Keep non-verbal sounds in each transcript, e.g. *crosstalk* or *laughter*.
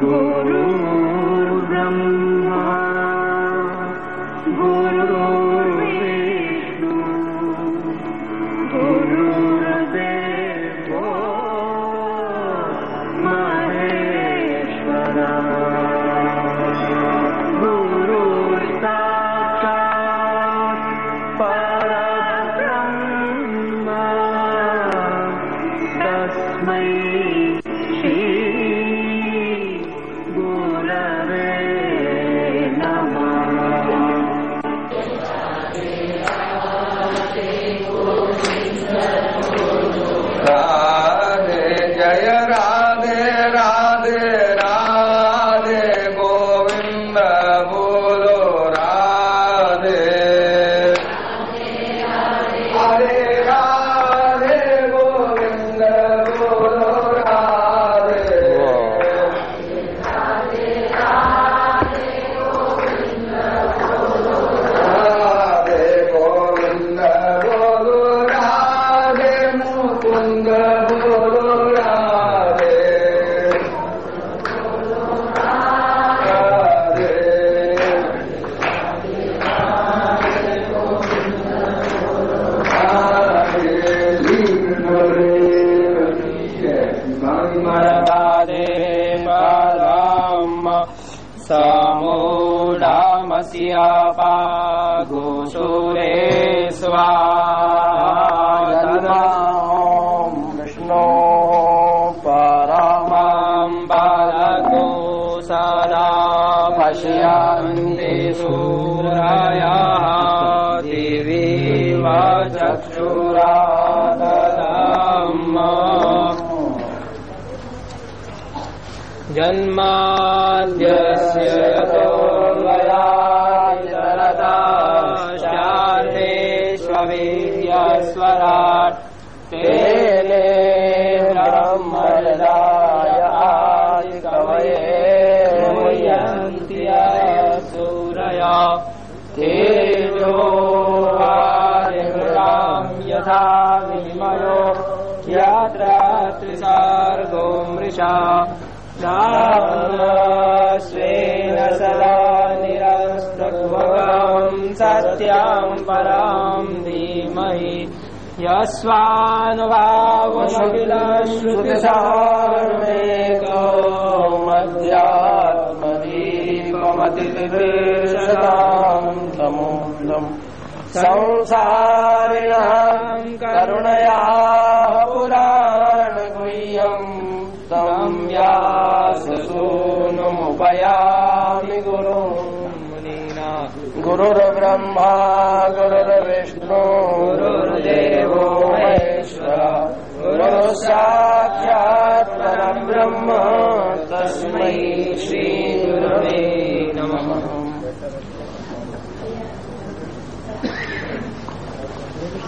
निःशेषजाड्यापहा गुरुर्ब्रह्मा श्या पा विष्णो परां बाल गोसदा पश्यान्ते सूरायाः देवि चक्षुरा जन्माद्यस्य यथा विनिमयो यात्रात्रिसार्गो मृषा स्वेन सदा निरस्तम् पराम् धीमहि यस्वानुभावमद्यात्मीमति सताम् संसारिणां करुणया तं व्याससूनुमुपयामि गुरु। गुरुर्ब्रह्मा गुरुर्विष्णु गुरुर्देवो महेश्वर गुरुः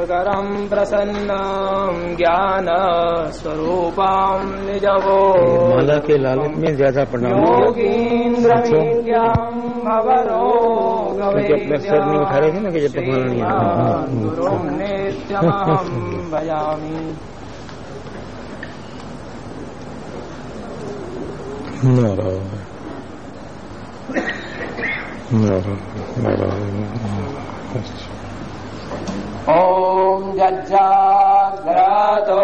आनन्दमानन्दकरं प्रसन्नं ज्ञानस्वरूपां निजवो। माला के लालित में ज़्यादा प्रणाम भवरो क्योंकि अपने सर नहीं उठा रहे थे ना कि जब तक माला नहीं नित्यमहं *laughs* भजामि। नारायण। नारायण। नारायण। ॐ जज्जाग्रतो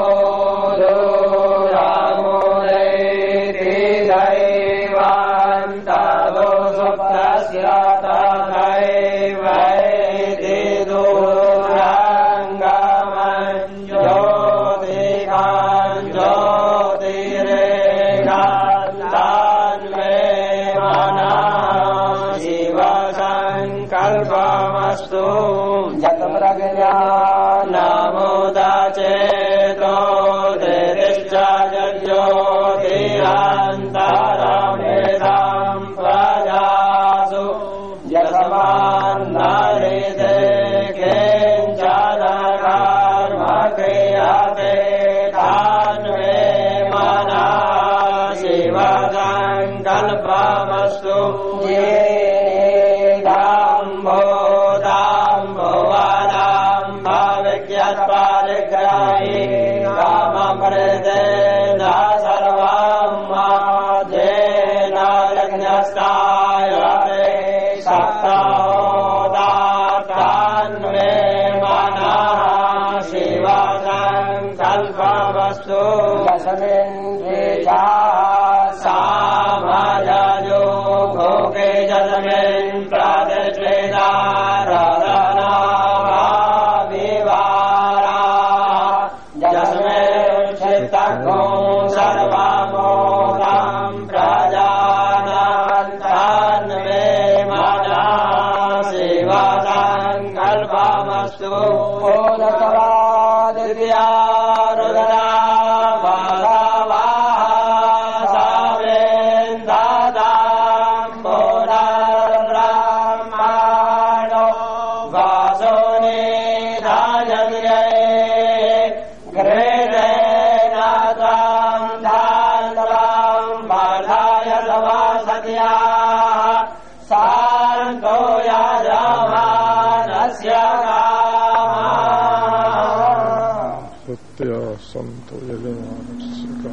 यजमानस्य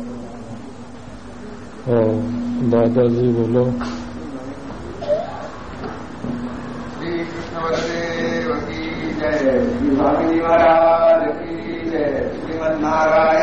दादाजी बोलो। श्री कृष्ण जय। स्वामी महाराज की जय। नारायण नारायण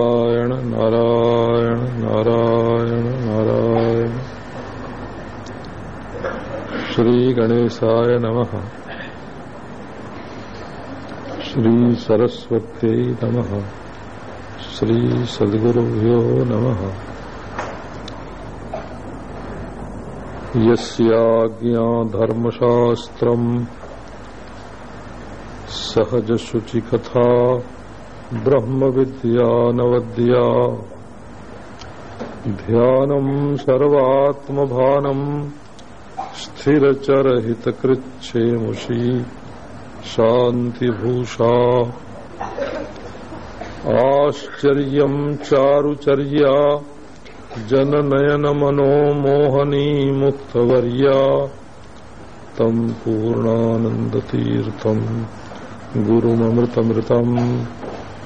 श्री गणेशाय नमः। श्री सरस्वत्यै नमः। श्री सद्गुरुभ्यो नमः। यस्याज्ञा धर्मशास्त्रम् सहजशुचिकथा ब्रह्मविद्या नवद्या ध्यानम् सर्वात्मभानम् स्थिरचरहितकृच्छेमुषी शान्तिभूषा। आश्चर्यम् चारुचर्या जननयनमनोमोहनी मुक्तवर्या तम् पूर्णानन्दतीर्थम् गुरुममृतमृतम्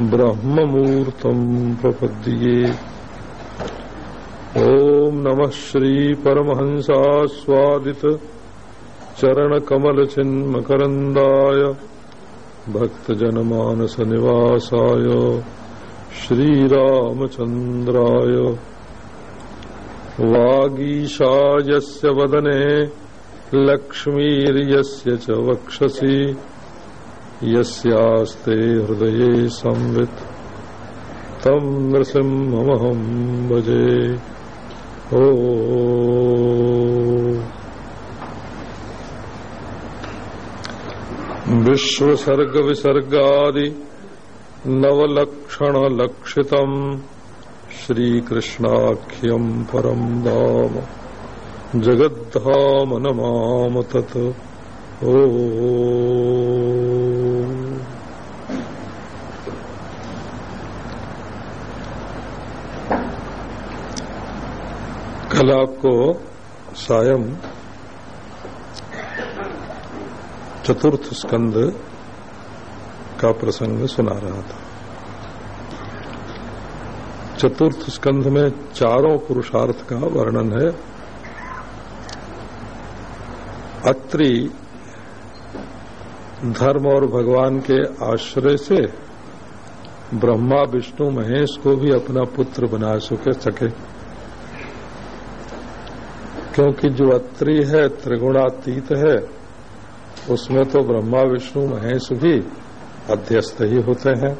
ब्रह्ममूर्तम् प्रपद्ये। नमः श्रीपरमहंसास्वादित चरणकमलचिन्मकरन्दाय भक्तजनमानसनिवासाय श्रीरामचन्द्राय वागीशायस्य वदने लक्ष्मीर्यस्य च वक्षसि यस्यास्ते हृदये संवित् तम् भजे ओ। विश्वसर्गविसर्गादि नवलक्षणलक्षितम् श्रीकृष्णाख्यम् परम् धाम। जगद्धाम नमाम तत्। ओ। कल आपको सायं चतुर्थ स्कंद का प्रसंग सुना रहा था। चतुर्थ स्कंध में चारों पुरुषार्थ का वर्णन है। अत्रि धर्म और भगवान के आश्रय से ब्रह्मा, विष्णु, महेश को भी अपना पुत्र बना सके सके। क्योंकि जो अत्रि है, त्रिगुणातीत है, उसमें तो ब्रह्मा, विष्णु, महेश भी अध्यस्त ही होते हैं।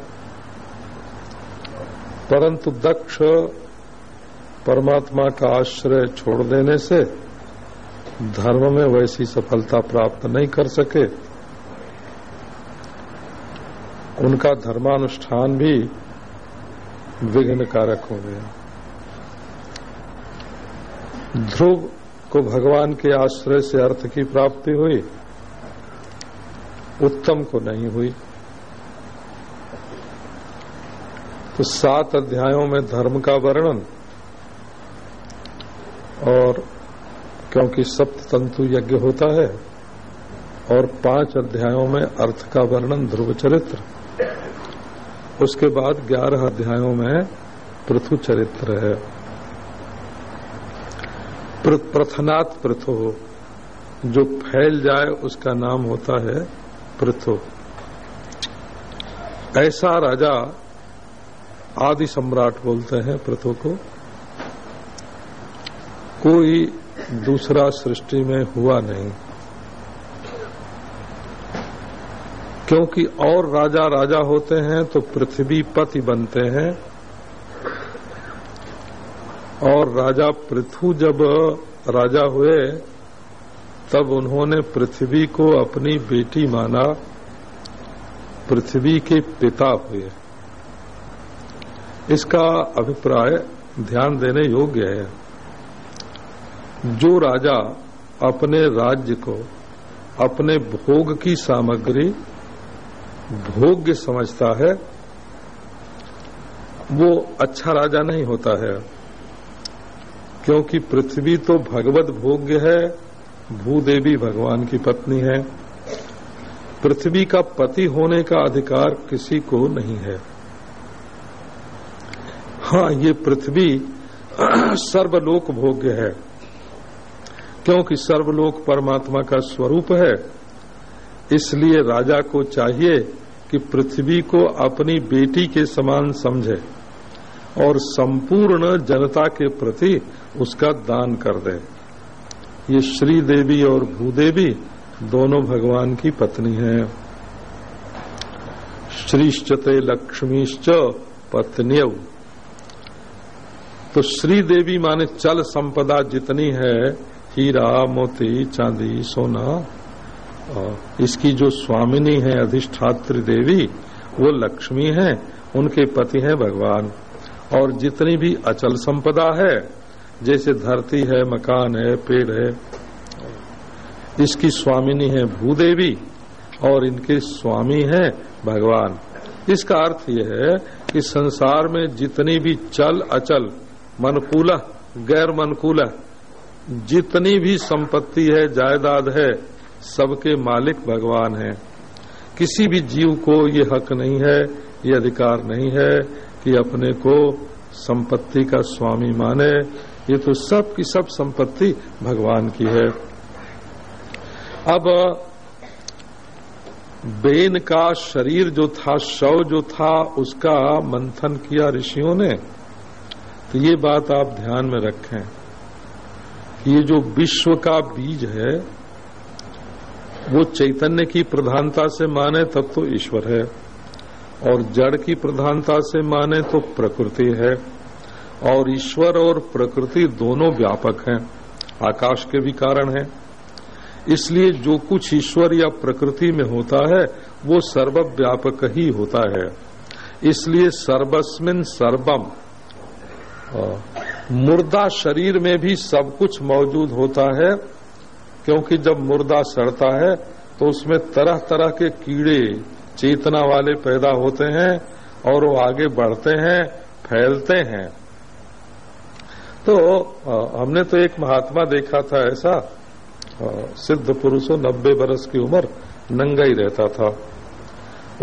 परंतु दक्ष परमात्मा का आश्रय छोड़ देने से धर्म में वैसी सफलता प्राप्त नहीं कर सके। उनका धर्मानुष्ठान भी विघ्न कारक हो गया। ध्रुव को भगवान के आश्रय से अर्थ की प्राप्ति हुई, उत्तम को नहीं हुई। तो सात अध्यायों में धर्म का वर्णन और क्योंकि सप्त तंतु यज्ञ होता है, और पाँच अध्यायों में अर्थ का वर्णन ध्रुव चरित्र। उसके बाद ग्यारह अध्यायों में पृथु चरित्र है। प्रथनात् पृथु। जो फैल जाए, उसका नाम होता है पृथु। ऐसा राजा आदि सम्राट बोलते हैं पृथु को। कोई दूसरा सृष्टि में हुआ नहीं। क्योंकि और राजा राजा होते हैं तो पृथ्वी पति बनते हैं। और राजा पृथु जब राजा हुए, तब उन्होंने पृथ्वी को अपनी बेटी माना। पृथ्वी के पिता हुए। इसका अभिप्राय ध्यान देने योग्य है। जो राजा अपने राज्य को, अपने भोग की सामग्री भोग्य समझता है, वो अच्छा राजा नहीं होता है। क्योंकि पृथ्वी तो भगवत भोग्य है, भूदेवी भगवान की पत्नी है। पृथ्वी का पति होने का अधिकार किसी को नहीं है। हाँ ये पृथ्वी *clears throat* सर्वलोक भोग्य है, क्योंकि सर्वलोक परमात्मा का स्वरूप है। इसलिए राजा को चाहिए कि पृथ्वी को अपनी बेटी के समान समझे। और संपूर्ण जनता के प्रति उसका दान कर दे। ये श्री देवी और भूदेवी दोनों भगवान की पत्नी हैं। श्रीश्चते लक्ष्मीश्च पत्न्यव तो श्री देवी माने चल संपदा जितनी है, हीरा, मोती, चांदी, सोना इसकी जो स्वामिनी है अधिष्ठात्री देवी, वो लक्ष्मी है, उनके पति हैं भगवान। और जितनी भी अचल संपदा है, जैसे धरती है, मकान है, पेड़ है, इसकी स्वामिनी है भूदेवी, और इनके स्वामी है भगवान। इसका अर्थ यह है कि संसार में जितनी भी चल अचल, मनकूला, गैर मनकूला, जितनी भी संपत्ति है, जायदाद है, सबके मालिक भगवान हैं। किसी भी जीव को ये हक नहीं है, ये अधिकार नहीं है कि अपने को संपत्ति का स्वामी माने। ये तो सब की सब संपत्ति भगवान की है। अब, बेन का शरीर जो था, शव जो था, उसका मंथन किया ऋषियों ने। तो ये बात आप ध्यान में रखें कि ये जो विश्व का बीज है, वो चैतन्य की प्रधानता से माने, तब तो ईश्वर है। और जड़ की प्रधानता से माने तो प्रकृति है, और ईश्वर और प्रकृति दोनों व्यापक हैं, आकाश के भी कारण है। इसलिए जो कुछ ईश्वर या प्रकृति में होता है, वो सर्वव्यापक ही होता है। इसलिए सर्वस्मिन सर्वम मुर्दा शरीर में भी सब कुछ मौजूद होता है, क्योंकि जब मुर्दा सड़ता है तो उसमें तरह तरह के कीड़े चेतना वाले पैदा होते हैं और वो आगे बढ़ते हैं, फैलते हैं। तो हमने तो एक महात्मा देखा था ऐसा सिद्ध पुरुषों नब्बे बरस की उम्र, नंगा ही रहता था।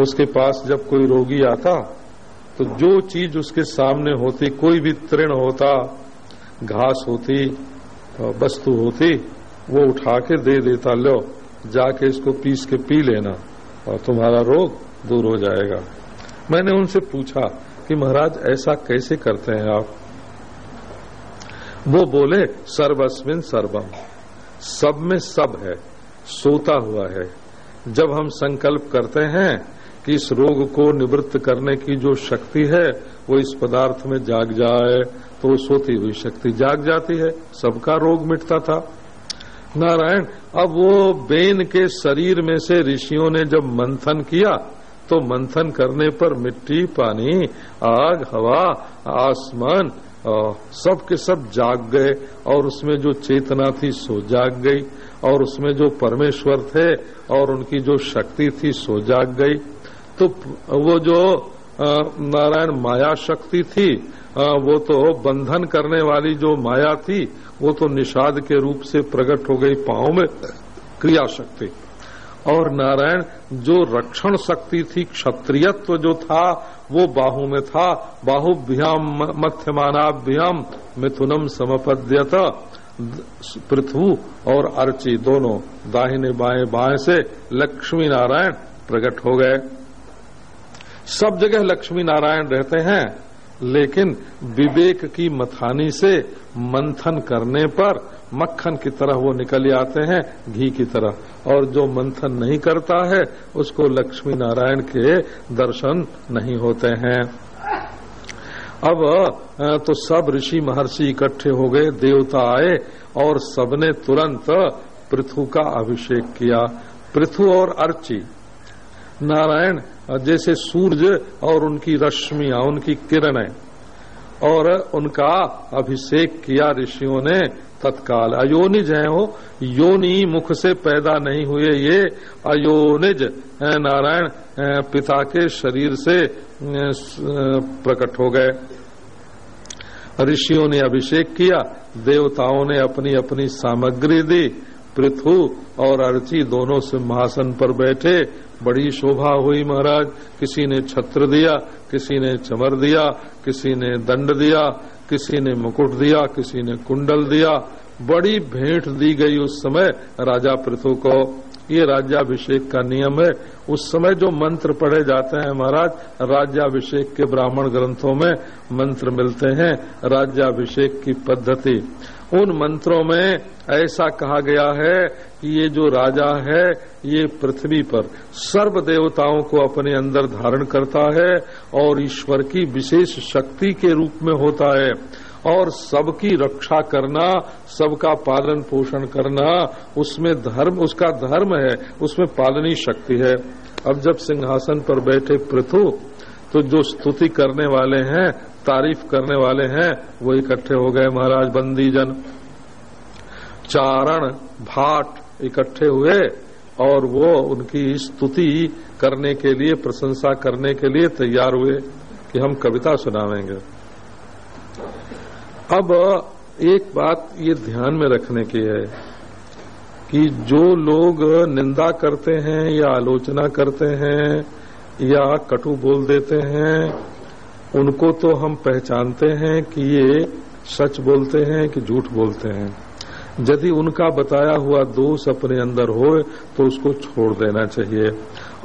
उसके पास जब कोई रोगी आता तो जो चीज़ उसके सामने होती, कोई भी तृण होता, घास होती वस्तु होती, वो उठा के दे देता, लो, जाके इसको पीस के पी लेना। और तुम्हारा रोग दूर हो जाएगा। मैंने उनसे पूछा कि महाराज, ऐसा कैसे करते हैं आप? वो बोले, सर्वस्विन सर्वम। सब में सब है, सोता हुआ है। जब हम संकल्प करते हैं कि इस रोग को निवृत्त करने की जो शक्ति है, वो इस पदार्थ में जाग जाए तो वो सोती हुई शक्ति जाग जाती है। सबका रोग मिटता था। नारायण, अब वो बेन के शरीर में से ऋषियों ने जब मंथन किया तो मंथन करने पर मिट्टी, पानी, आग, हवा, आसमान सब के सब जाग गए, और उसमें जो चेतना थी सो जाग गई, और उसमें जो परमेश्वर थे, और उनकी जो शक्ति थी सो जाग गई। तो वो जो नारायण माया शक्ति थी वो तो बंधन करने वाली जो माया थी, वो तो निषाद के रूप से प्रकट हो गई पाँव में क्रिया शक्ति और नारायण, जो रक्षण शक्ति थी, क्षत्रियत्व जो था, वो बाहु में था। बाहुभ्याम मध्यमानाभ्याम मिथुनम समपद्यत। पृथ्वी और अर्ची दोनों दाहिने बाएँ बाएँ से लक्ष्मी नारायण प्रकट हो गए। सब जगह लक्ष्मी नारायण रहते हैं। लेकिन विवेक की मथानी से मंथन करने पर मक्खन की तरह वो निकल आते हैं, घी की तरह। और जो मंथन नहीं करता है, उसको लक्ष्मी नारायण के दर्शन नहीं होते हैं। अब तो सब ऋषि महर्षि इकट्ठे हो गए, देवता आए, और सबने तुरंत पृथु का अभिषेक किया। पृथु और अर्ची। नारायण जैसे सूर्य और उनकी रश्मियाँ, उनकी किरणें, और उनका अभिषेक किया ऋषियों ने तत्काल। अयोनिज है हो योनि मुख से पैदा नहीं हुए ये, अयोनिज नारायण पिता के शरीर से प्रकट हो गए। ऋषियों ने अभिषेक किया, देवताओं ने अपनी अपनी सामग्री दी, पृथु और अर्ची दोनों सिंहासन पर बैठे बड़ी शोभा हुई महाराज। किसी ने छत्र दिया, किसी ने चमर दिया, किसी ने दंड दिया, किसी ने मुकुट दिया, किसी ने कुंडल दिया। बड़ी भेंट दी गई उस समय राजा पृथु को। ये राज्याभिषेक का नियम है। उस समय जो मंत्र पढ़े जाते हैं महाराज, राज्याभिषेक के ब्राह्मण ग्रंथों में मंत्र मिलते हैं, राज्याभिषेक की पद्धति। उन मंत्रों में ऐसा कहा गया है कि ये जो राजा है, ये पृथ्वी पर सर्व देवताओं को अपने अंदर धारण करता है और ईश्वर की विशेष शक्ति के रूप में होता है। और सबकी रक्षा करना, सबका पालन पोषण करना, उसमें धर्म, उसका धर्म है, उसमें पालनी शक्ति है। अब जब सिंहासन पर बैठे पृथु तो जो स्तुति करने वाले हैं तारीफ़ करने वाले हैं, वो इकट्ठे हो गए महाराज बंदी जन चारण भाट इकट्ठे हुए और वो उनकी स्तुति करने के लिए, प्रशंसा करने के लिए तैयार हुए कि हम कविता सुनावेंगे। अब एक बात ये ध्यान में रखने की है कि जो लोग निंदा करते हैं या आलोचना करते हैं या कटु बोल देते हैं उनको तो हम पहचानते हैं कि ये सच बोलते हैं कि झूठ बोलते हैं। यदि उनका बताया हुआ दोष अपने अंदर हो तो उसको छोड़ देना चाहिए।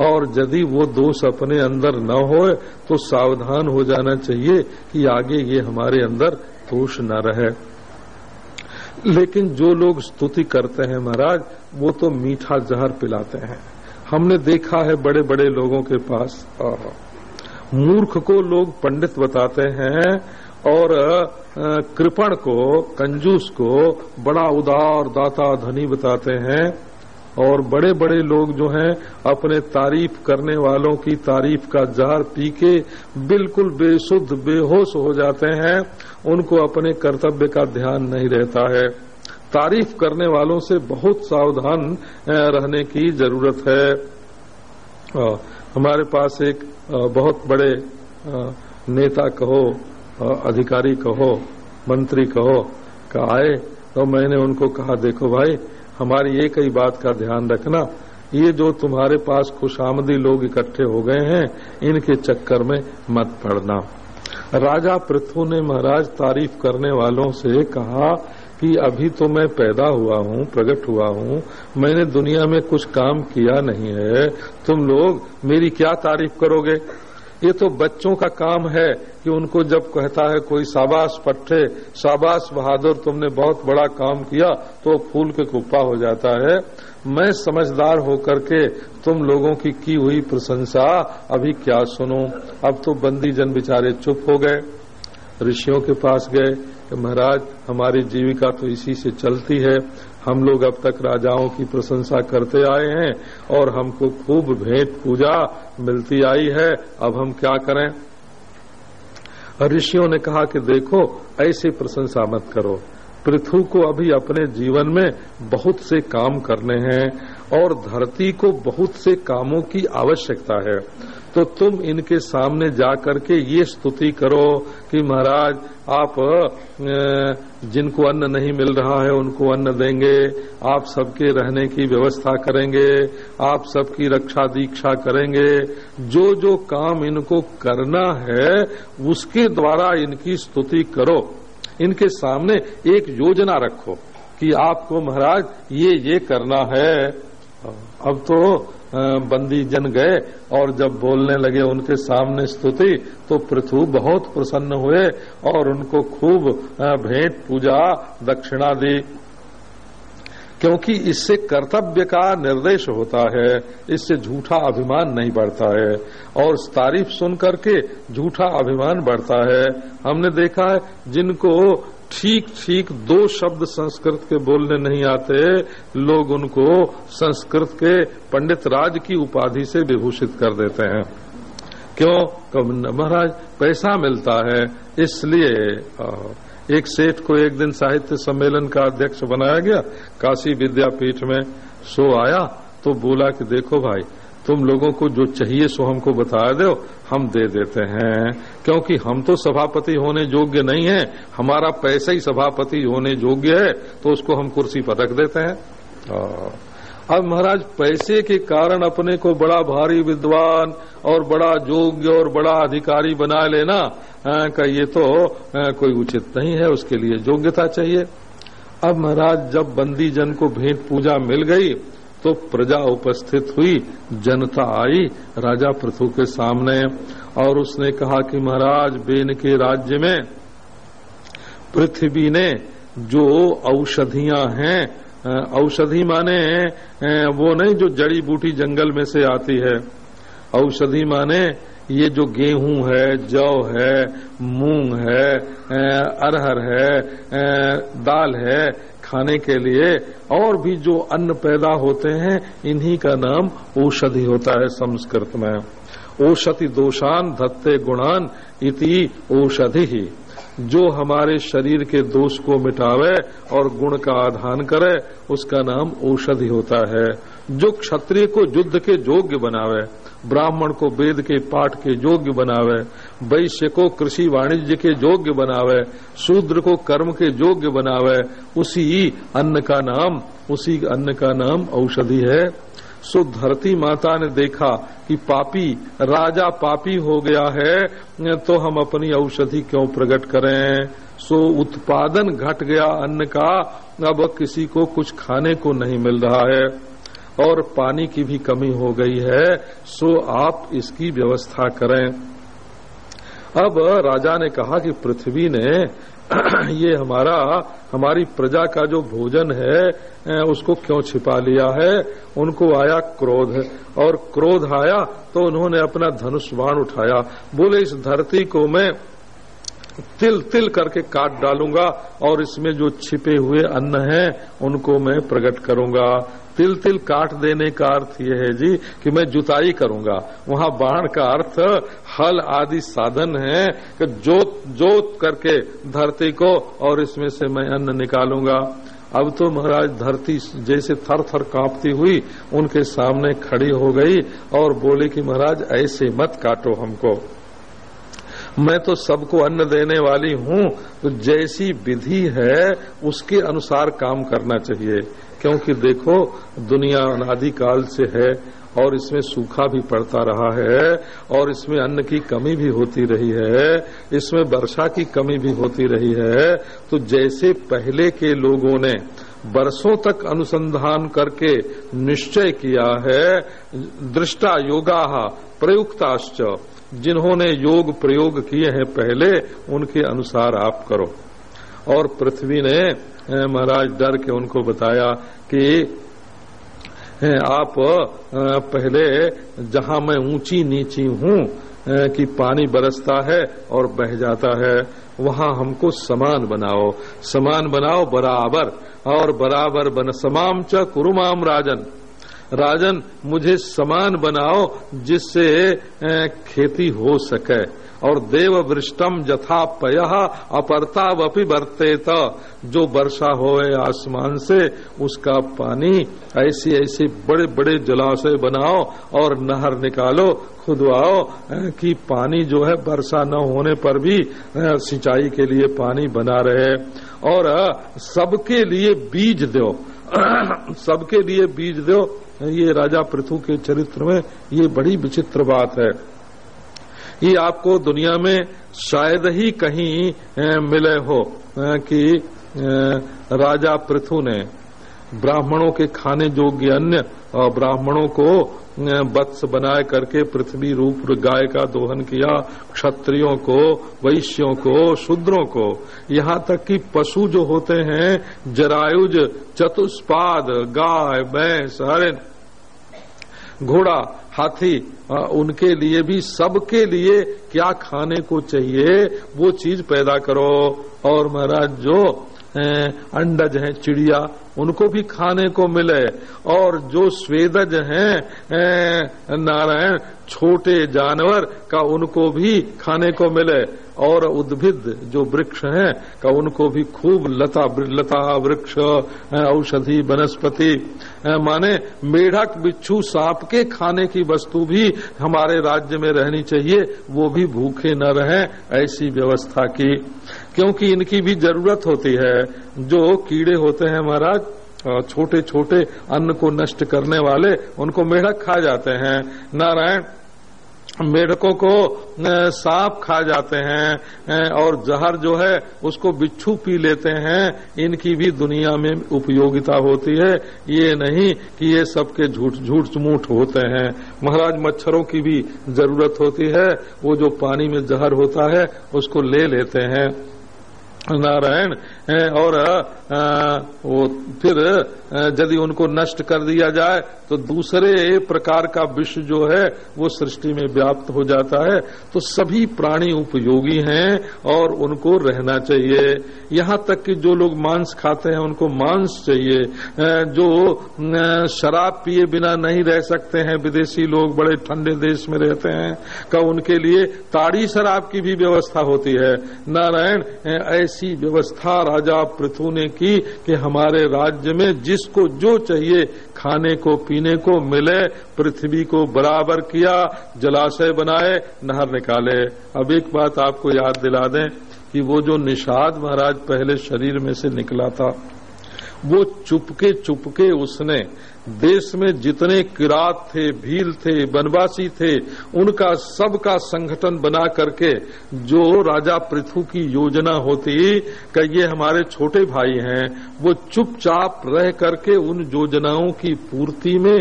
और यदि वो दोष अपने अंदर न हो तो सावधान हो जाना चाहिए कि आगे ये हमारे अंदर दोष न रहे। लेकिन जो लोग स्तुति करते हैं महाराज, वो तो मीठा जहर पिलाते हैं। हमने देखा है बड़े बड़े लोगों के पास। मूर्ख को लोग पंडित बताते हैं और कृपण को, कंजूस को बड़ा उदार दाता धनी बताते हैं और बड़े बड़े लोग जो हैं अपने तारीफ़ करने वालों की तारीफ़ का जहर पी के बिल्कुल बेसुध बेहोश हो जाते हैं। उनको अपने कर्तव्य का ध्यान नहीं रहता है। तारीफ़ करने वालों से बहुत सावधान रहने की ज़रूरत है। हमारे पास एक बहुत बड़े नेता कहो अधिकारी कहो, मंत्री कहो, का आए तो मैंने उनको कहा, देखो भाई, हमारी एक ही बात का ध्यान रखना। ये जो तुम्हारे पास खुशामदी लोग इकट्ठे हो गए हैं, इनके चक्कर में मत पड़ना। राजा पृथ्वी ने महाराज तारीफ़ करने वालों से कहा कि अभी तो मैं पैदा हुआ हूँ प्रकट हुआ हूँ, मैंने दुनिया में कुछ काम किया नहीं है, तुम लोग मेरी क्या तारीफ़ करोगे? ये तो बच्चों का काम है कि उनको जब कहता है कोई शाबाश पट्टे शाबाश बहादुर, तुमने बहुत बड़ा काम किया तो फूल के कुप्पा हो जाता है। मैं समझदार होकर के तुम लोगों की की हुई प्रशंसा, अभी क्या सुनो? अब तो बंदी जन बेचारे चुप हो गए, ऋषियों के पास गए कि महाराज, हमारी जीविका तो इसी से चलती है। हम लोग अब तक राजाओं की प्रशंसा करते आए हैं और हमको खूब भेंट पूजा मिलती आई है। अब हम क्या करें? ऋषियों ने कहा कि देखो, ऐसी प्रशंसा मत करो। पृथ्वी को अभी अपने जीवन में बहुत से काम करने हैं और धरती को बहुत से कामों की आवश्यकता है। तो तुम इनके सामने जा करके ये स्तुति करो कि महाराज, आप जिनको अन्न नहीं मिल रहा है, उनको अन्न देंगे, आप सबके रहने की व्यवस्था करेंगे, आप सबकी रक्षा दीक्षा करेंगे। जो जो काम इनको करना है, उसके द्वारा इनकी स्तुति करो। इनके सामने एक योजना रखो कि आपको महाराज ये ये करना है। अब तो बंदी जन गए और जब बोलने लगे उनके सामने स्तुति तो पृथु बहुत प्रसन्न हुए और उनको खूब भेंट पूजा दक्षिणा दी क्योंकि इससे कर्तव्य का निर्देश होता है, इससे झूठा अभिमान नहीं बढ़ता है। और तारीफ़ सुन करके झूठा अभिमान बढ़ता है। हमने देखा है, जिनको ठीक ठीक दो शब्द संस्कृत के बोलने नहीं आते, लोग उनको संस्कृत के पंडित राज की उपाधि से विभूषित कर देते हैं। क्यों? महाराज, पैसा मिलता है, इसलिए एक सेठ को एक दिन साहित्य सम्मेलन का अध्यक्ष बनाया गया, काशी विद्यापीठ में, सो आया तो बोला कि देखो भाई तुम लोगों को जो चाहिए सो हमको बता दो, हम दे देते हैं। क्योंकि हम तो सभापति होने योग्य नहीं है, हमारा पैसा ही सभापति होने योग्य है तो उसको हम कुर्सी पर रख देते हैं। अब महाराज, पैसे के कारण अपने को बड़ा भारी विद्वान और बड़ा योग्य और बड़ा अधिकारी बना लेना का ये तो कोई उचित नहीं है, उसके लिए योग्यता चाहिए। अब महाराज, जब बंदी जन को भेंट पूजा मिल गई तो प्रजा उपस्थित हुई, जनता आई, राजा पृथु के सामने। और उसने कहा कि महाराज, बेन के राज्य में पृथ्वी ने जो औषधियाँ हैं औषधि माने वो नहीं जो जड़ी बूटी जंगल में से आती है। औषधि माने, ये जो गेहूँ है, जौ है, मूंग है अरहर है दाल है खाने के लिए और भी जो अन्न पैदा होते हैं, इन्हीं का नाम औषधि होता है संस्कृत में। औषधि दोषान धत्ते गुणान इति औषधि। ही जो हमारे शरीर के दोष को मिटावे और गुण का आधान करे, उसका नाम औषधि होता है। जो क्षत्रिय को युद्ध के योग्य बनावे ब्राह्मण को वेद के पाठ के योग्य बनावे, वैश्य को कृषि वाणिज्य के योग्य बनावे, शूद्र को कर्म के योग्य बनावे, उसी अन्न का नाम, उसी अन्न का नाम औषधि है। सो धरती माता ने देखा कि पापी, राजा पापी हो गया है तो हम अपनी औषधि क्यों प्रकट करें? सो उत्पादन घट गया अन्न का, अब किसी को कुछ खाने को नहीं मिल रहा है। और पानी की भी कमी हो गई है, सो आप इसकी व्यवस्था करें। अब राजा ने कहा कि पृथ्वी ने *clears throat* ये हमारा, हमारी प्रजा का जो भोजन है उसको क्यों छिपा लिया है? उनको आया क्रोध। और क्रोध आया तो उन्होंने अपना धनुष बाण उठाया। बोले, इस धरती को मैं तिल तिल करके काट डालूँगा और इसमें जो छिपे हुए अन्न हैं, उनको मैं प्रकट करूँगा। तिल तिल काट देने का अर्थ यह है जी कि मैं जुताई करूँगा। वहाँ बाण का अर्थ हल आदि साधन है कि जोत जोत करके धरती को और इसमें से मैं अन्न निकालूँगा। अब तो महाराज धरती जैसे थर थर कांपती हुई उनके सामने खड़ी हो गई और बोली कि महाराज, ऐसे मत काटो हमको। मैं तो सबको अन्न देने वाली हूँ तो जैसी विधि है, उसके अनुसार काम करना चाहिए। क्योंकि देखो, दुनिया अनादिकाल से है और इसमें सूखा भी पड़ता रहा है और इसमें अन्न की कमी भी होती रही है, इसमें वर्षा की कमी भी होती रही है। तो जैसे पहले के लोगों ने वर्षों तक अनुसंधान करके निश्चय किया है, दृष्टा योगा प्रयुक्ताश्च, जिन्होंने योग प्रयोग किए हैं पहले, उनके अनुसार आप करो। और पृथ्वी ने महाराज, डर के उनको बताया कि आप पहले जहाँ मैं ऊँची नीची हूँ कि पानी बरसता है और बह जाता है, वहाँ हमको समान बनाओ। समान बनाओ बराबर, और बराबर बन, समाम च कुरुमाम राजन। राजन, मुझे समान बनाओ जिससे खेती हो सके। और देव वृष्टम जथा पय अपरता वपि बरतेत जो वर्षा होए आसमान से, उसका पानी ऐसी ऐसी बड़े बड़े जलाशय बनाओ और नहर निकालो खुदवाओ कि पानी जो है वर्षा न होने पर भी सिंचाई के लिए पानी बना रहे। और सबके लिए बीज दो। *clears throat* सबके लिए बीज दो। ये राजा पृथु के चरित्र में ये बड़ी विचित्र बात है। ये आपको दुनिया में शायद ही कहीं मिले हो कि राजा पृथु ने ब्राह्मणों के खाने योग्य अन्य और ब्राह्मणों को वत्स बनाए करके पृथ्वी रूप गाय का दोहन किया, क्षत्रियों को, वैश्यों को, शूद्रों को। यहाँ तक कि पशु जो होते हैं, जरायुज, चतुष्पाद, गाय, भैंस, हरिण, घोड़ा हाथी आ, उनके लिए भी सबके लिए क्या खाने को चाहिए वो चीज़ पैदा करो। और महाराज जो अंडज हैं चिड़िया उनको भी खाने को मिले। और जो स्वेदज हैं नारायण छोटे जानवर का उनको भी खाने को मिले। और उद्भिद जो वृक्ष हैं, का उनको भी खूब लता लता, वृक्ष औषधि, वनस्पति माने मेढक, बिच्छू, सांप के खाने की वस्तु भी हमारे राज्य में रहनी चाहिए, वो भी भूखे न रहें, ऐसी व्यवस्था की। क्योंकि इनकी भी ज़रूरत होती है। जो कीड़े होते हैं महाराज छोटे छोटे अन्न को नष्ट करने वाले, उनको मेढक खा जाते हैं। नारायण मेढकों को सांप खा जाते हैं और जहर जो है, उसको बिच्छू पी लेते हैं, इनकी भी दुनिया में उपयोगिता होती है। ये नहीं कि ये सबके झूठ झूठ मूठ होते हैं। महाराज, मच्छरों की भी ज़रूरत होती है। वो जो पानी में जहर होता है, उसको ले लेते हैं। नारायण और वो फिर यदि उनको नष्ट कर दिया जाए तो दूसरे प्रकार का विष जो है, वो सृष्टि में व्याप्त हो जाता है। तो सभी प्राणी उपयोगी हैं और उनको रहना चाहिए। यहाँ तक कि जो लोग मांस खाते हैं, उनको मांस चाहिए। जो शराब पिए बिना नहीं रह सकते हैं, विदेशी लोग बड़े ठंडे देश में रहते हैं, का उनके लिए ताड़ी शराब की भी व्यवस्था होती है। नारायण ऐसी व्यवस्था राजा पृथु ने की कि हमारे राज्य में जिसको जो चाहिए, खाने को, पीने को मिले, पृथ्वी को बराबर किया, जलाशय बनाए, नहर निकाले। अब एक बात आपको याद दिला दें कि वो जो निषाद महाराज पहले शरीर में से निकला था, वो चुपके चुपके उसने देश में जितने किरात थे, भील थे, वनवासी थे, उनका सबका संगठन बना करके जो राजा पृथु की योजना होती, कि ये हमारे छोटे भाई हैं, वो चुपचाप रह करके उन योजनाओं की पूर्ति में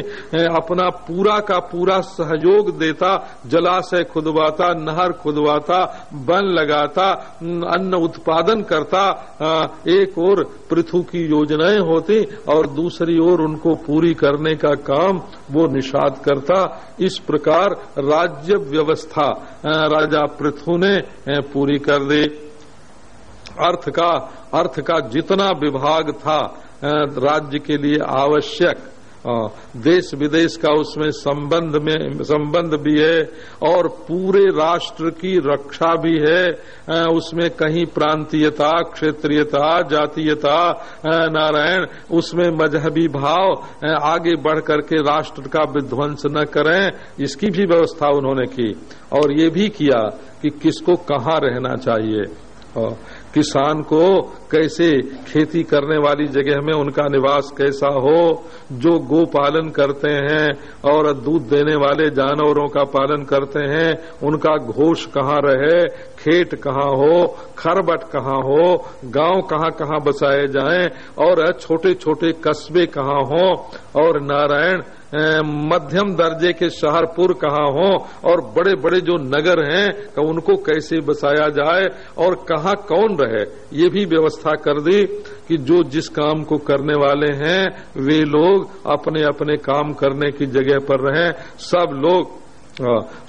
अपना पूरा का पूरा सहयोग देता, जलाशय खुदवाता, नहर खुदवाता, वन लगाता, अन्न उत्पादन करता एक और पृथु की योजनाएँ होती, और दूसरी ओर उनको पूरी करने का काम वो निषाद करता। इस प्रकार राज्य व्यवस्था राजा पृथु ने पूरी कर दी। अर्थ का अर्थ का जितना विभाग था राज्य के लिए आवश्यक देश विदेश का उसमें संबंध में संबंध भी है और पूरे राष्ट्र की रक्षा भी है। उसमें कहीं प्रांतीयता क्षेत्रीयता जातीयता नारायण उसमें मजहबी भाव आगे बढ़ करके राष्ट्र का विध्वंस न करें इसकी भी व्यवस्था उन्होंने की। और ये भी किया कि किसको कहाँ रहना चाहिए। अ, किसान को कैसे खेती करने वाली जगह में उनका निवास कैसा हो, जो गो पालन करते हैं और दूध देने वाले जानवरों का पालन करते हैं, उनका घोष कहाँ रहे, खेत कहाँ हो, खरबट कहाँ हो, गाँव कहाँ कहाँ बसाए जाएँ, और छोटे छोटे कस्बे कहाँ हो, और नारायण मध्यम दर्जे के शहरपुर कहाँ हो और बड़े बड़े जो नगर हैं उनको कैसे बसाया जाए और कहाँ कौन रहे? ये भी व्यवस्था कर दी कि जो जिस काम को करने वाले हैं, वे लोग अपने अपने काम करने की जगह पर रहें। सब लोग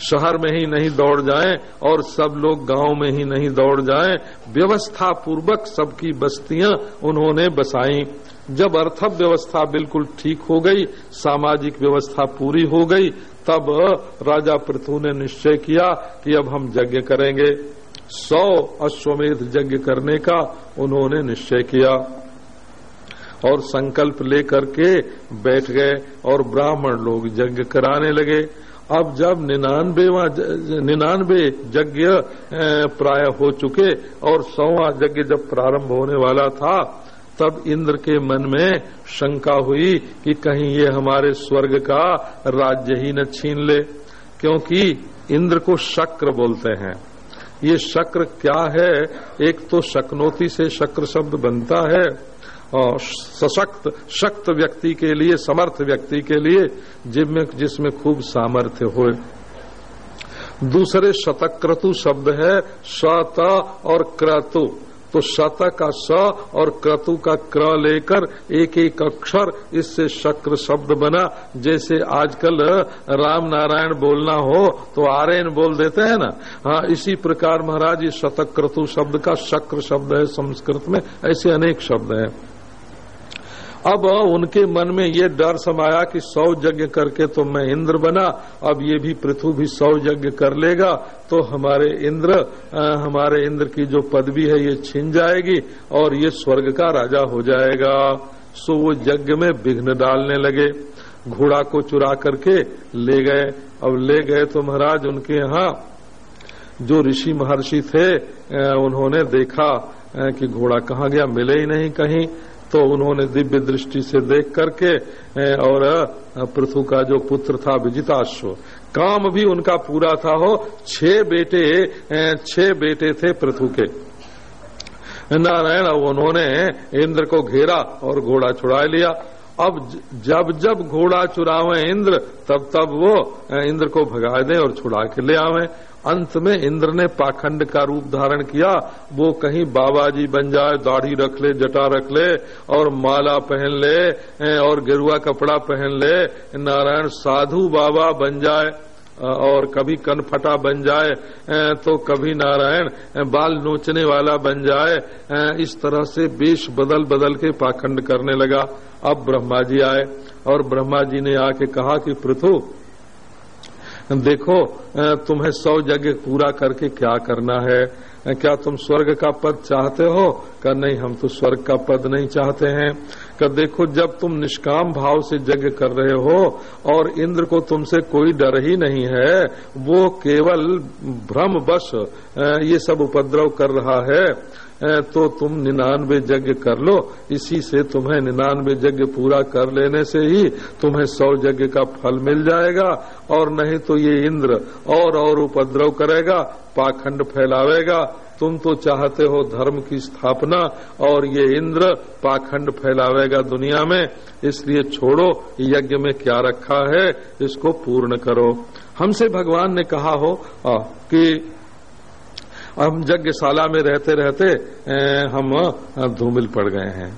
शहर में ही नहीं दौड़ जाएँ और सब लोग गाँव में ही नहीं दौड़ जाएँ। व्यवस्था पूर्वक सबकी बस्तियाँ उन्होंने बसाई। जब अर्थ व्यवस्था बिल्कुल ठीक हो गई, सामाजिक व्यवस्था पूरी हो गई, तब राजा पृथु ने निश्चय किया कि अब हम यज्ञ करेंगे। सौ अश्वमेध यज्ञ करने का उन्होंने निश्चय किया और संकल्प लेकर के बैठ गए और ब्राह्मण लोग यज्ञ कराने लगे। अब जब निन्यानवेवा निन्यानवे यज्ञ प्राय हो चुके और सौवा यज्ञ जब प्रारंभ होने वाला था तब इंद्र के मन में शंका हुई कि कहीं ये हमारे स्वर्ग का राज्य ही न छीन ले, क्योंकि इंद्र को शक्र बोलते हैं। ये शक्र क्या है? एक तो शक्नोती से शक्र शब्द बनता है, और सशक्त, शक्त व्यक्ति के लिए, समर्थ व्यक्ति के लिए जिसमें जिसमें खूब सामर्थ्य हो। दूसरे शतक्रतु शब्द है शत और क्रतु। तो शत का स और क्रतु का क्र लेकर एक एक अक्षर इससे शक्र शब्द बना। जैसे आजकल राम नारायण बोलना हो तो आर्यन बोल देते हैं ना। हाँ इसी प्रकार महाराज ये शतक क्रतु शब्द का शक्र शब्द है संस्कृत में। ऐसे अनेक शब्द हैं। अब उनके मन में ये डर समाया कि सौ यज्ञ करके तो मैं इंद्र बना अब ये भी पृथ्वी भी सौ यज्ञ कर लेगा तो हमारे इंद्र आ, हमारे इंद्र की जो पदवी है ये छिन जाएगी और ये स्वर्ग का राजा हो जाएगा। सो वो यज्ञ में विघ्न डालने लगे घोड़ा को चुरा करके ले गए। अब ले गए तो महाराज उनके यहाँ जो ऋषि महर्षि थे उन्होंने देखा कि घोड़ा कहाँ गया मिले ही नहीं कहीं। तो उन्होंने दिव्य दृष्टि से देख करके और पृथु का जो पुत्र था विजिताश्व, काम भी उनका पूरा था हो। छह बेटे छह बेटे थे पृथु के। नारायण उन्होंने इंद्र को घेरा और घोड़ा छुड़ा लिया। अब जब जब घोड़ा चुरावे इंद्र, तब तब वो इंद्र को भगा दे और छुड़ा के ले आवे। अंत में इंद्र ने पाखंड का रूप धारण किया। वो कहीं बाबा जी बन जाए, दाढ़ी रख ले, जटा रख ले, और माला पहन ले और गेरुआ कपड़ा पहन ले। नारायण साधु बाबा बन जाए और कभी कनफटा बन जाए तो कभी नारायण बाल नोचने वाला बन जाए इस तरह से बेश बदल बदल के पाखंड करने लगा। अब ब्रह्मा जी आए, और ब्रह्मा जी ने आके कहा कि पृथु देखो तुम्हें सौ जगह पूरा करके क्या करना है? क्या तुम स्वर्ग का पद चाहते हो? का नहीं, हम तो स्वर्ग का पद नहीं चाहते हैं। का देखो, जब तुम निष्काम भाव से यज्ञ कर रहे हो और इंद्र को तुमसे कोई डर ही नहीं है, वो केवल भ्रम बस ये सब उपद्रव कर रहा है। तो तुम निन्यानवे यज्ञ कर लो। इसी से तुम्हें निन्यानवे यज्ञ पूरा कर लेने से ही तुम्हें सौ यज्ञ का फल मिल जाएगा, और नहीं तो ये इंद्र और और उपद्रव करेगा, पाखंड फैलावेगा। तुम तो चाहते हो धर्म की स्थापना, और ये इंद्र पाखंड फैलावेगा दुनिया में। इसलिए छोड़ो, यज्ञ में क्या रखा है, इसको पूर्ण करो। हमसे भगवान ने कहा हो कि हम यज्ञशाला में रहते रहते हम धूमिल पड़ गए हैं।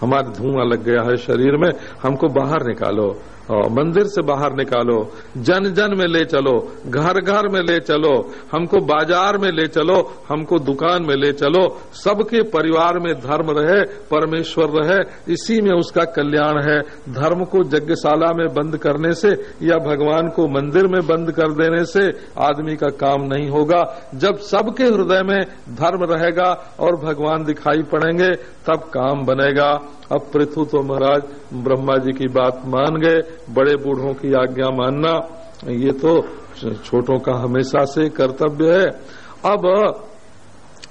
हमारा धुआँ लग गया है शरीर में, हमको बाहर निकालो। मंदिर से बाहर निकालो जन जन में ले चलो घर घर में ले चलो, हमको बाज़ार में ले चलो, हमको दुकान में ले चलो, सबके परिवार में धर्म रहे, परमेश्वर रहे, इसी में उसका कल्याण है। धर्म को यज्ञशाला में बंद करने से या भगवान को मंदिर में बंद कर देने से आदमी का काम नहीं होगा। जब सबके हृदय में धर्म रहेगा और भगवान दिखाई पड़ेंगे, तब काम बनेगा। अब पृथु तो महाराज ब्रह्मा जी की बात मान गए, बड़े बूढ़ों की आज्ञा मानना, ये तो छोटों का हमेशा से कर्तव्य है। अब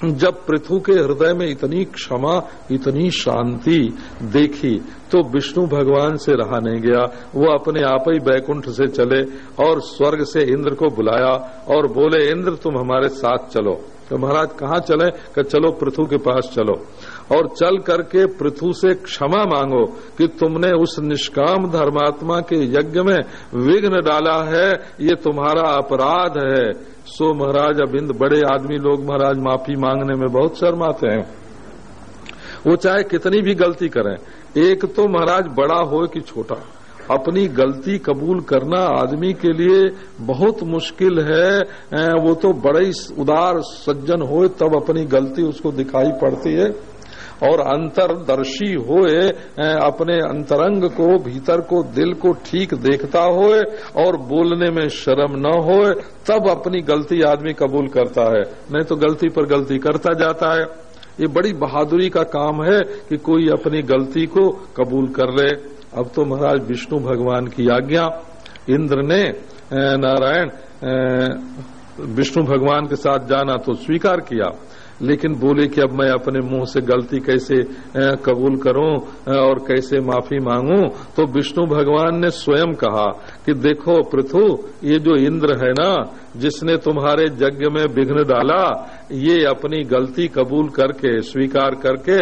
जब पृथु के हृदय में इतनी क्षमा, इतनी शांति देखी तो विष्णु भगवान से रहा नहीं गया। वो अपने आप ही बैकुंठ से चले और स्वर्ग से इंद्र को बुलाया और बोले, इंद्र, तुम हमारे साथ चलो। तो महाराज कहाँ चले? कि चलो पृथु के पास चलो। और चल करके पृथु से क्षमा मांगो कि तुमने उस निष्काम धर्मात्मा के यज्ञ में विघ्न डाला है, ये तुम्हारा अपराध है। सो महाराज अबिंद बड़े आदमी लोग महाराज, माफ़ी मांगने में बहुत शर्माते हैं। वो चाहे कितनी भी गलती करें, एक तो महाराज बड़ा हो कि छोटा। अपनी गलती कबूल करना आदमी के लिए बहुत मुश्किल है। वो तो बड़े उदार सज्जन हो तब अपनी गलती उसको दिखाई पड़ती है। और अंतरदर्शी होए अपने अंतरंग को, भीतर को, दिल को ठीक देखता होए और बोलने में शर्म न होए, तब अपनी गलती आदमी कबूल करता है। नहीं तो गलती पर गलती करता जाता है। ये बड़ी बहादुरी का काम है कि कोई अपनी गलती को कबूल कर ले। अब तो महाराज विष्णु भगवान की आज्ञा। इंद्र ने नारायण विष्णु भगवान के साथ जाना तो स्वीकार किया। लेकिन बोले कि अब मैं अपने मुँह से गलती कैसे कबूल करूँ और कैसे माफ़ी मांगू? तो विष्णु भगवान ने स्वयं कहा कि देखो पृथु, ये जो इंद्र है ना, जिसने तुम्हारे यज्ञ में विघ्न डाला, ये अपनी गलती कबूल करके, स्वीकार करके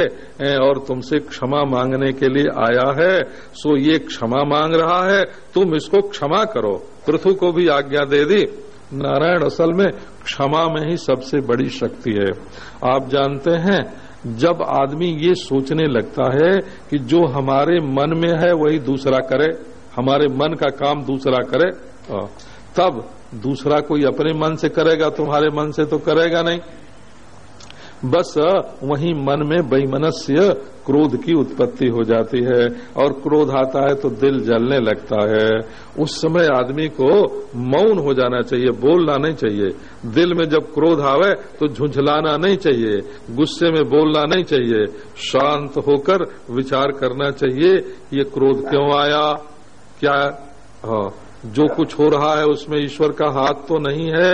और तुमसे क्षमा मांगने के लिए आया है। सो ये क्षमा मांग रहा है, तुम इसको क्षमा करो। पृथु को भी आज्ञा दे दी। नारायण, असल में क्षमा में ही सबसे बड़ी शक्ति है। आप जानते हैं, जब आदमी ये सोचने लगता है कि जो हमारे मन में है वही दूसरा करे, हमारे मन का काम दूसरा करे तब दूसरा कोई अपने मन से करेगा, तुम्हारे मन से तो करेगा नहीं। बस वहीं मन में वैमनस्य क्रोध की उत्पत्ति हो जाती है और क्रोध आता है तो दिल जलने लगता है। उस समय आदमी को मौन हो जाना चाहिए बोलना नहीं चाहिए। दिल में जब क्रोध आवे तो झुंझलाना नहीं चाहिए गुस्से में बोलना नहीं चाहिए। शांत होकर विचार करना चाहिए ये क्रोध क्यों आया? क्या? हाँ, जो कुछ हो रहा है उसमें ईश्वर का हाथ तो नहीं है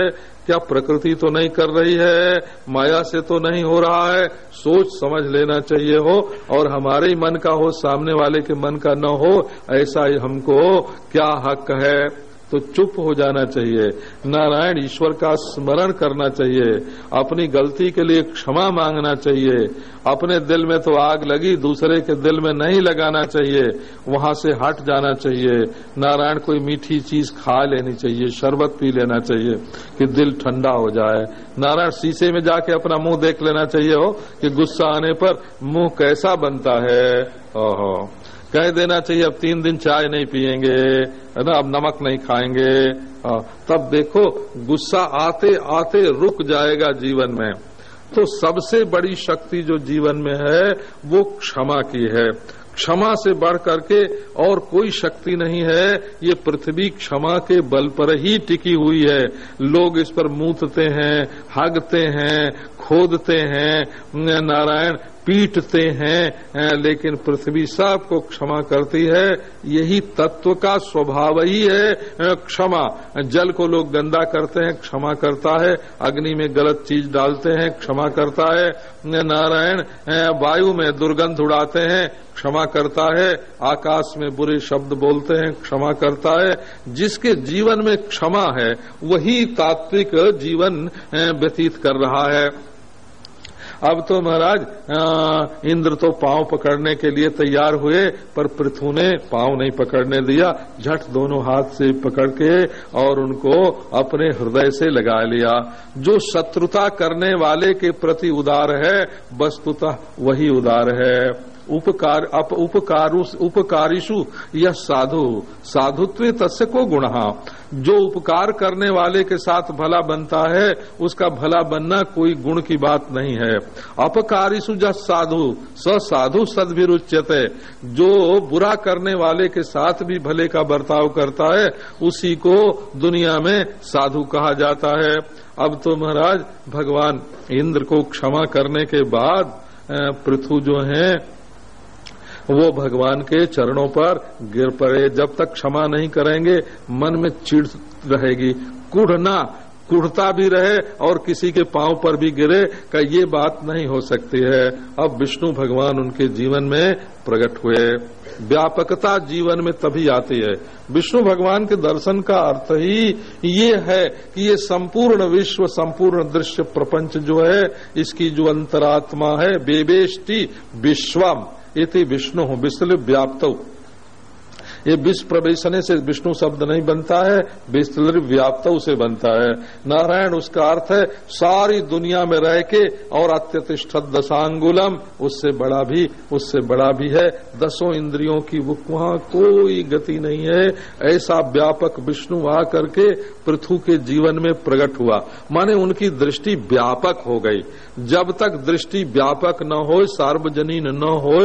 क्या प्रकृति तो नहीं कर रही है? माया से तो नहीं हो रहा है। सोच समझ लेना चाहिए हो और हमारे ही मन का हो, सामने वाले के मन का न हो, ऐसा ही हमको क्या हक है? तो चुप हो जाना चाहिए। नारायण ईश्वर का स्मरण करना चाहिए। अपनी गलती के लिए क्षमा मांगना चाहिए। अपने दिल में तो आग लगी, दूसरे के दिल में नहीं लगाना चाहिए। वहाँ से हट जाना चाहिए। नारायण कोई मीठी चीज़ खा लेनी चाहिए, शरबत पी लेना चाहिए, कि दिल ठंडा हो जाए। नारायण शीशे में जाके अपना मुँह देख लेना चाहिए हो, कि गुस्सा आने पर मुँह कैसा बनता है। ओहो। कह देना चाहिए अब तीन दिन चाय नहीं पिएँगे है ना अब नमक नहीं खाएँगे। हाँ, तब देखो गुस्सा आते आते रुक जाएगा जीवन में। तो सबसे बड़ी शक्ति जो जीवन में है वो क्षमा की है। क्षमा से बढ़ करके और कोई शक्ति नहीं है ये पृथ्वी क्षमा के बल पर ही टिकी हुई है। लोग इस पर मूतते हैं हगते हैं खोदते हैं। नारायण पीटते हैं लेकिन पृथ्वी सबको क्षमा करती है। यही तत्व का स्वभाव ही है क्षमा। जल को लोग गंदा करते हैं, क्षमा करता है। अग्नि में गलत चीज़ डालते हैं, क्षमा करता है। नारायण वायु में दुर्गंध उड़ाते हैं, क्षमा करता है। आकाश में बुरे शब्द बोलते हैं, क्षमा करता है। जिसके जीवन में क्षमा है, वही तात्विक जीवन व्यतीत कर रहा है। अब तो महाराज इंद्र तो पाँव पकड़ने के लिए तैयार हुए, पर पृथु ने पाँव नहीं पकड़ने दिया। झट दोनों हाथ से पकड़ के और उनको अपने हृदय से लगा लिया। जो शत्रुता करने वाले के प्रति उदार है, वस्तुतः वही उदार है। उपकार, अप उपकारु उपकारिशु यह साधु। साधुत्व तस्य को गुण? जो उपकार करने वाले के साथ भला बनता है, उसका भला बनना कोई गुण की बात नहीं है। अपकारिशु जह साधु स साधु सदभिरुच्यते जो बुरा करने वाले के साथ भी भले का बर्ताव करता है, उसी को दुनिया में साधु कहा जाता है। अब तो महाराज, भगवान इंद्र को क्षमा करने के बाद पृथु जो है वो भगवान के चरणों पर गिर पड़े। जब तक क्षमा नहीं करेंगे, मन में चिड़ रहेगी। कुढ़ना कुढ़ता भी रहे और किसी के पाँव पर भी गिरे का ये बात नहीं हो सकती है। अब विष्णु भगवान उनके जीवन में प्रकट हुए। व्यापकता जीवन में तभी आती है। विष्णु भगवान के दर्शन का अर्थ ही ये है कि ये संपूर्ण विश्व, संपूर्ण दृश्य प्रपंच जो है, इसकी जो अंतरात्मा है बेबेष्टि विश्वम। इति विष्णु विश्व व्याप्त ये विष प्रवेशने से विष्णु शब्द नहीं बनता है, विस्तृत व्याप्त से बनता है। नारायण उसका अर्थ है, सारी दुनिया में रह के और अत्यतिष्ठ दशांगुलम, उससे बड़ा भी, उससे बड़ा भी है। दसों इंद्रियों की वहाँ कोई गति नहीं है। ऐसा व्यापक विष्णु आ करके पृथु के जीवन में प्रकट हुआ। माने उनकी दृष्टि व्यापक हो गई। जब तक दृष्टि व्यापक न हो सार्वजनिक न हो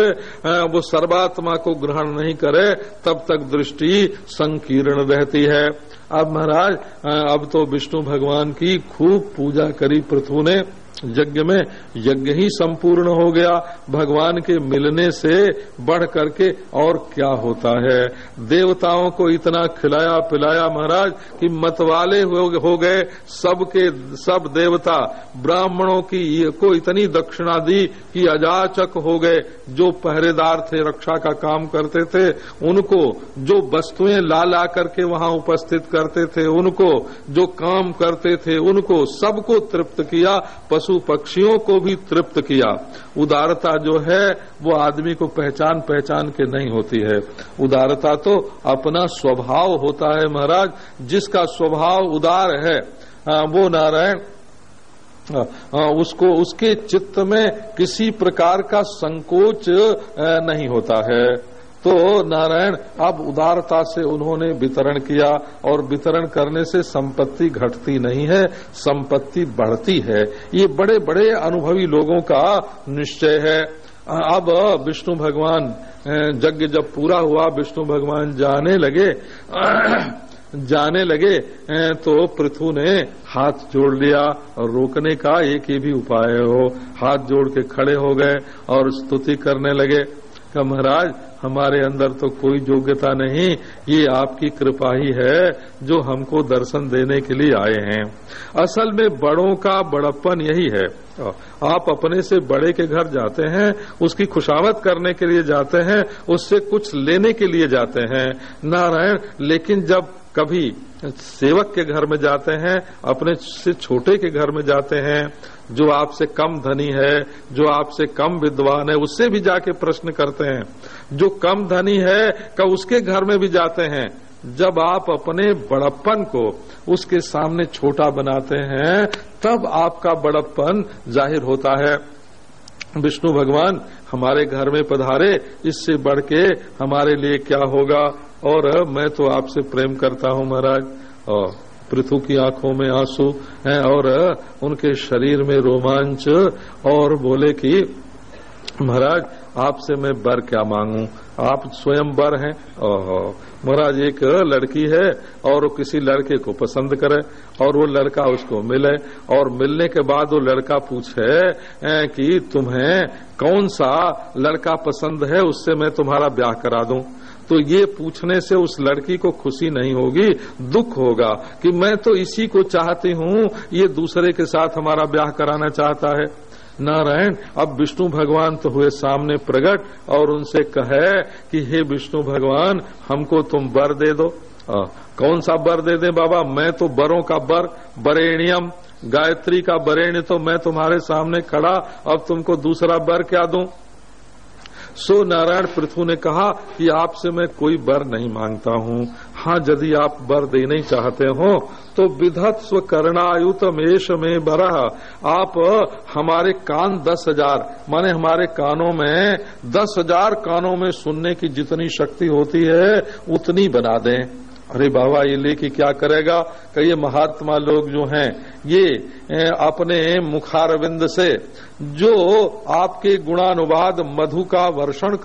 वो सर्वात्मा को ग्रहण नहीं करे, तब तक दृष्टि संकीर्ण रहती है। अब महाराज अब तो विष्णु भगवान की खूब पूजा करी पृथ्वी ने। यज्ञ में यज्ञ ही संपूर्ण हो गया। भगवान के मिलने से बढ़ करके और क्या होता है? देवताओं को इतना खिलाया पिलाया महाराज कि मतवाले हो गए। सबके, सब देवता ब्राह्मणों की को इतनी दक्षिणा दी कि अजाचक हो गए। जो पहरेदार थे, रक्षा का काम करते थे, उनको जो वस्तुएँ ला ला करके वहाँ उपस्थित करते थे, उनको जो काम करते थे, उनको सबको तृप्त किया। पक्षियों को भी तृप्त किया। उदारता जो है, वो आदमी को पहचान पहचान के नहीं होती है। उदारता तो अपना स्वभाव होता है महाराज, जिसका स्वभाव उदार है वो नारायण उसको, उसके चित्त में किसी प्रकार का संकोच नहीं होता है। तो नारायण, अब उदारता से उन्होंने वितरण किया और वितरण करने से संपत्ति घटती नहीं है, संपत्ति बढ़ती है। ये बड़े बड़े अनुभवी लोगों का निश्चय है। अब विष्णु भगवान यज्ञ जब पूरा हुआ, विष्णु भगवान जाने लगे *clears throat* जाने लगे तो पृथु ने हाथ जोड़ लिया और रोकने का एक ही भी उपाय हो। हाथ जोड़ के खड़े हो गए और स्तुति करने लगे। का महाराज, हमारे अंदर तो कोई योग्यता नहीं, ये आपकी कृपा ही है जो हमको दर्शन देने के लिए आए हैं। असल में बड़ों का बड़प्पन यही है। आप अपने से बड़े के घर जाते हैं, उसकी खुशामद करने के लिए जाते हैं, उससे कुछ लेने के लिए जाते हैं। नारायण, लेकिन जब कभी सेवक के घर में जाते हैं, अपने से छोटे के घर में जाते हैं जो आपसे कम धनी है, जो आपसे कम विद्वान है, उससे भी जाके प्रश्न करते हैं। जो कम धनी है का उसके घर में भी जाते हैं। जब आप अपने बड़प्पन को उसके सामने छोटा बनाते हैं, तब आपका बड़प्पन ज़ाहिर होता है। विष्णु भगवान, हमारे घर में पधारे, इससे बढ़ के हमारे लिए क्या होगा? और मैं तो आपसे प्रेम करता हूँ महाराज। और पृथु की आँखों में आँसू हैं और उनके शरीर में रोमांच और बोले कि, महाराज, आपसे मैं बर क्या मांगू? आप स्वयं बर हैं। महाराज, एक लड़की है और वो किसी लड़के को पसंद करे और वो लड़का उसको मिले और मिलने के बाद वो लड़का पूछे कि तुम्हें कौन सा लड़का पसंद है? उससे मैं तुम्हारा ब्याह करा दूँ। तो ये पूछने से उस लड़की को खुशी नहीं होगी दुख होगा कि मैं तो इसी को चाहती हूँ ये दूसरे के साथ हमारा ब्याह कराना चाहता है। नारायण अब विष्णु भगवान तो हुए सामने प्रकट और उनसे कहे कि हे विष्णु भगवान हमको तुम बर दे दो। आ, कौन सा बर दे दे बाबा? मैं तो बरों का बर बरेणियम। गायत्री का बरेण्य तो मैं तुम्हारे सामने खड़ा अब तुमको दूसरा बर क्या दूँ? सो नारायण पृथु ने कहा कि आपसे मैं कोई बर नहीं माँगता हूँ। हाँ यदि आप बर देने चाहते हो तो विधत्स्व करणायुत मेष में बरह आप, हमारे कान दस हज़ार, माने हमारे कानों में, दस हज़ार कानों में सुनने की जितनी शक्ति होती है, उतनी बना दें। अरे बाबा, ये लेके क्या करेगा? कई महात्मा लोग जो हैं, ये अपने मुखारविंद से, जो आपके गुणानुवाद मधु का वर्षण